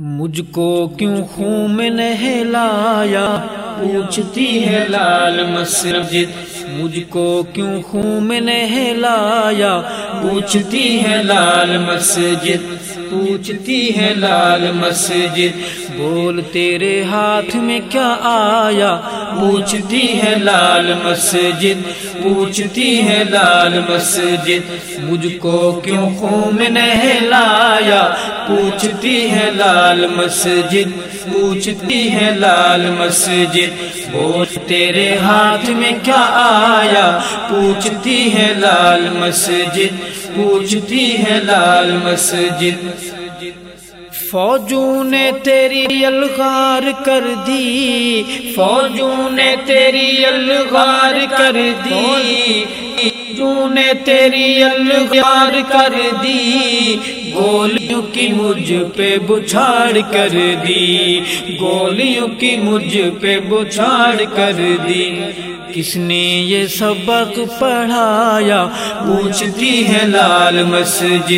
مجھ کو کیوں خون میں نہلایا؟ پوچھتی ہے لال مسجد، مجھ کو کیوں خون میں نہلایا؟ پوچھتی ہے لال مسجد پوچھتی ہے لال مسجد، بول تیرے ہاتھ میں کیا آیا؟ پوچھتی ہے لال مسجد، پوچھتی ہے لال مسجد، مجھ کو کیوں خون نہلایا؟ پوچھتی ہے لال مسجد، پوچھتی ہے لال مسجد، بول تیرے ہاتھ میں کیا آیا؟ پوچھتی ہے لال مسجد پوچھتی ہے لال مسجد۔ فوجوں نے تیری الغار کر دی۔ فوجوں نے تیری الغار کر دی۔ فوجوں نے تیری الغار کر دی۔ گول گولیوں کی مجھ پہ بچھاڑ کر دی، گولیوں کی مجھ پہ بچھاڑ کر دی۔ کس نے یہ سبق پڑھایا؟ پوچھتی ہے لال مسجد۔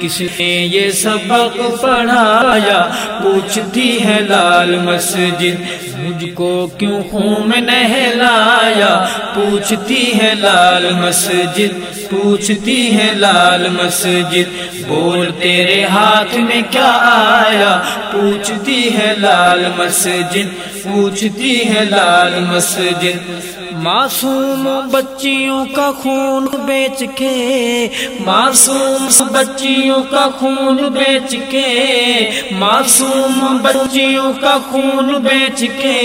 کس نے یہ سبق پڑھایا؟ پوچھتی ہے لال مسجد۔ مجھ کو کیوں خون میں نہلایا؟ پوچھتی ہے لال مسجد، پوچھتی ہے لال مسجد، بول تیرے ہاتھ میں کیا آیا؟ پوچھتی ہے لال مسجد، پوچھتی ہے لال مسجد۔ معصوم بچیوں کا خون بیچ کے، معصوم بچیوں کا خون بیچ کے، معصوم بچیوں کا خون بیچ کے،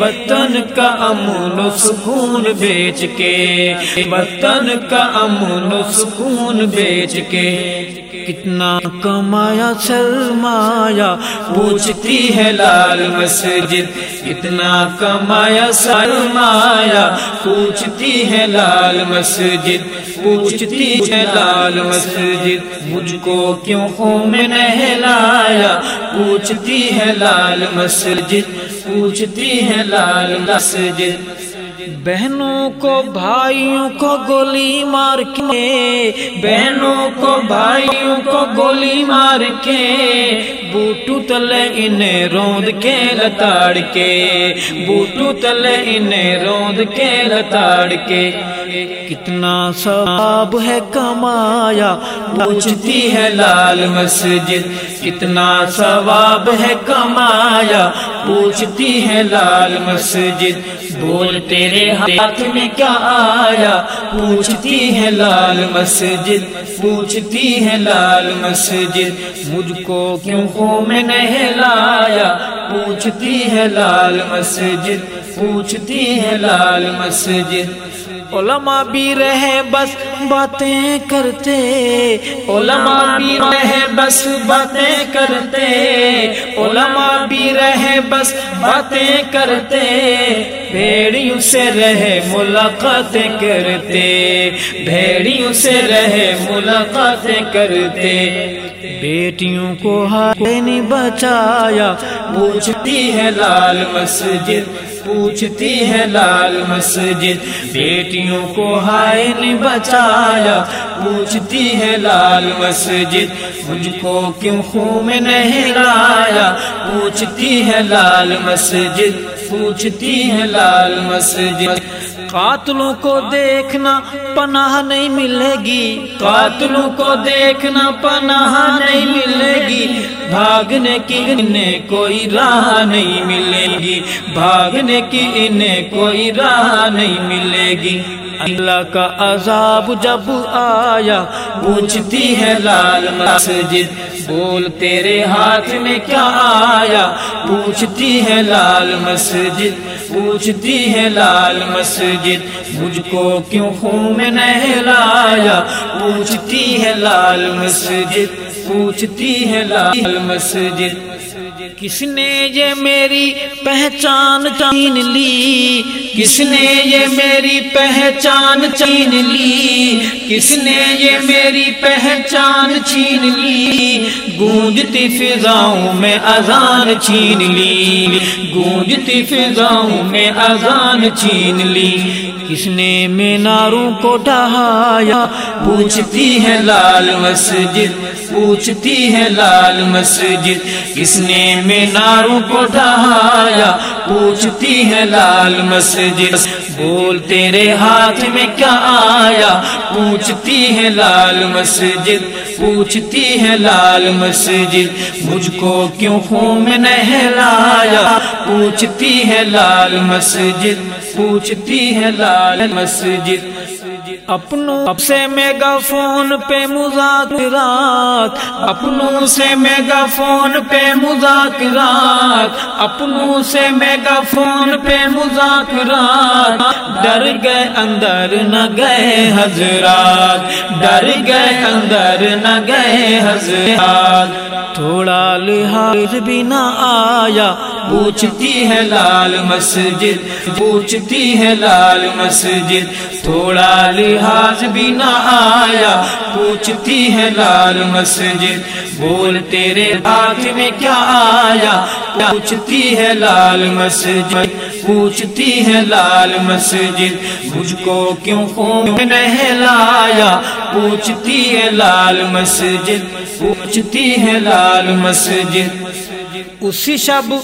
وطن کا امن و سکون بیچ کے، وطن کا امن و سکون بیچ کے۔ کتنا کمایا، سرمایا، پوچھتی ہے لال مسجد، کتنا کمایا، سرمایا، پوچھتی ہے لال مسجد، پوچھتی ہے لال مسجد، مجھ کو کیوں خون نہلایا؟ پوچھتی ہے لال مسجد، پوچھتی ہے لال مسجد۔ بہنوں کو بھائیوں کو گولی مار کے، بہنوں کو بھائیوں کو گولی مار کے، بوٹو تلے انہیں روند کے لتاڑ کے، بوٹو تلے انہیں روند کے لتاڑ کے۔ کتنا ثواب ہے کمایا، پوچھتی ہے لال مسجد۔ کتنا ثواب ہے کمایا، پوچھتی ہے لال مسجد۔ بول تیرے ہاتھ میں کیا آیا؟ پوچھتی ہے لال مسجد، پوچھتی ہے لال مسجد، مجھ کو کیوں خون میں نہلایا؟ پوچھتی ہے لال مسجد، پوچھتی ہے لال مسجد۔ علماء بھی رہے بس باتیں کرتے، علماء بھی رہے بس باتیں کرتے۔ علماء بھی رہے بس باتیں کرتے۔ بھیڑیوں سے رہے، ملاقاتیں کرتے۔ بھیڑیوں سے رہے، ملاقاتیں کرتے۔ بیٹیوں کو ہاتھ نہیں بچایا، پوچھتی ہے لال مسجد، پوچھتی ہے لال مسجد۔ بیٹیوں کو ہائے نہیں بچایا، پوچھتی ہے لال مسجد۔ مجھ کو کیوں خون میں نہیں لایا؟ پوچھتی ہے لال مسجد۔ پوچھتی ہے لال مسجد۔ قاتلوں کو دیکھنا پناہ نہیں ملے گی۔ قاتلوں کو دیکھنا پناہ نہیں ملے گی۔ بھاگنے کی انہیں کوئی راہ نہیں ملے گی۔ بھاگنے کی انہیں کوئی راہ نہیں ملے گی۔ اللہ کا عذاب جب آیا، پوچھتی ہے لال مسجد، بول تیرے ہاتھ میں کیا آیا؟ پوچھتی ہے لال مسجد، پوچھتی ہے لال مسجد، مجھ کو کیوں خون میں نہلایا؟ پوچھتی ہے لال مسجد، پوچھتی ہے لال مسجد۔ کس نے یہ میری پہچان چین لی؟ کس نے یہ میری پہچان چین لی؟ کس نے یہ میری پہچان چھین لی؟ گونجتی فضاؤں میں اذان چھین لی۔ گونجتی فضاؤں میں اذان چھین لی۔ کس نے میناروں کو ڈہایا پوچھتی ہے لال مسجد، پوچھتی ہے لال مسجد۔ کس نے میناروں کو ڈھایا پوچھتی ہے لال مسجد۔ بول، تیرے ہاتھ میں کیا آیا؟ پوچھتی ہے لال مسجد، پوچھتی ہے لال مسجد۔ مجھ کو کیوں خون میں نہلایا؟ پوچھتی ہے لال مسجد، پوچھتی ہے لال مسجد۔ اپنوں سے میگا فون پہ مذاکرات، اپنوں سے میگا فون پہ مذاکرات، اپنوں سے میگا فون پہ مذاکرات ڈر گئے اندر نہ گئے حضرات، ڈر گئے اندر نہ گئے حضرات۔ تھوڑا لحاظ بھی نہ آیا، پوچھتی ہے لال مسجد، پوچھتی ہے لال مسجد۔ تھوڑا لحاظ بھی نہ آیا، پوچھتی ہے لال مسجد۔ بول تیرے ہاتھ میں کیا آیا؟ پوچھتی ہے لال مسجد۔ پوچھتی ہے لال مسجد، مجھ کو کیوں خون نہلایا پوچھتی ہے لال مسجد، پوچھتی ہے لال مسجد۔ اسی شب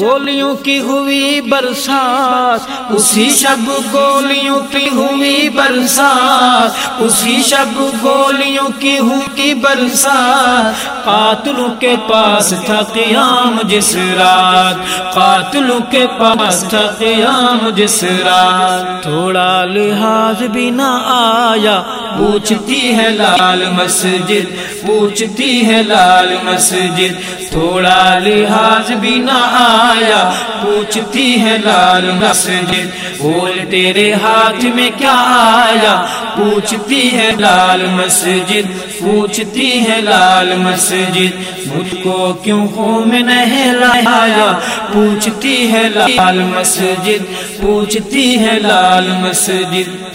گولیوں کی ہوئی برسات، اسی شب گولیوں کی ہوئی برسات، اسی شب گولیوں کی ہوئی برسات۔ قاتلوں کے پاس تھا قیام جس رات، قاتلوں کے پاس تھا قیام جس رات۔ تھوڑا لحاظ بھی نہ آیا پوچھتی ہے لال مسجد، پوچھتی ہے لال مسجد، تھوڑا لحاظ بھی نہ آیا، پوچھتی ہے لال مسجد، بول تیرے ہاتھ میں کیا آیا؟ پوچھتی ہے لال مسجد، پوچھتی ہے لال مسجد، مجھ کو کیوں ہو نہیں لایا پوچھتی ہے لال مسجد، پوچھتی ہے لال مسجد۔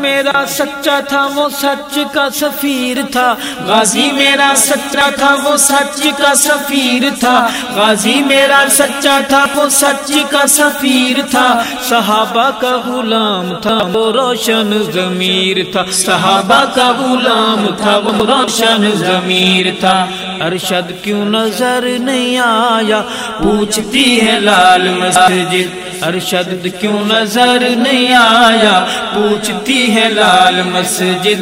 میرا سچا تھا وہ سچ کا سفیر تھا۔ غازی میرا سچا تھا، وہ سچ کا سفیر تھا۔ غازی میرا سچا تھا، وہ سچ کا سفیر تھا۔ صحابہ کا غلام تھا، وہ روشن ضمیر تھا۔ صحابہ کا غلام تھا، وہ روشن ضمیر تھا۔ ارشد کیوں نظر نہیں آیا؟ پوچھتی ہے لال مسجد ارشد کیوں نظر نہیں آیا؟ پوچھتی ہے لال مسجد،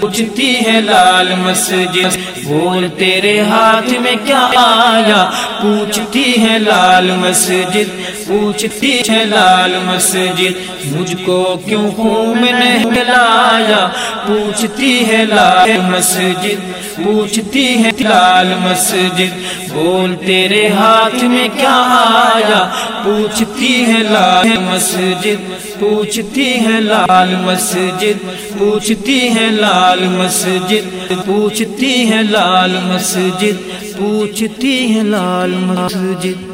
پوچھتی ہے لال مسجد، بول تیرے ہاتھ میں کیا آیا؟ پوچھتی ہے لال مسجد، پوچھتی ہے لال مسجد، مجھ کو کیوں خون میں نہیں لایا پوچھتی ہے لال مسجد، پوچھتی ہے لال مسجد، بول تیرے ہاتھ میں کیا آیا؟ پوچھتی ہے لال مسجد، پوچھتی ہے لال مسجد، پوچھتی ہے لال مسجد، پوچھتی ہے لال مسجد، پوچھتی ہے لال مسجد۔